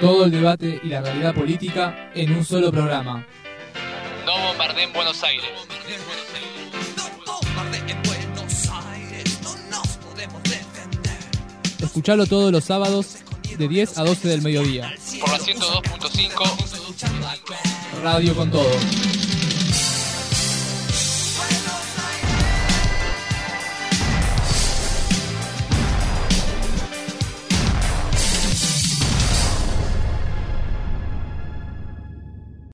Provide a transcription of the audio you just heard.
Todo el debate y la realidad política en un solo programa. No bombardeen Buenos Aires. Escuchalo todos los sábados de 10 a 12 del mediodía. Por la 102.5 Radio con todo.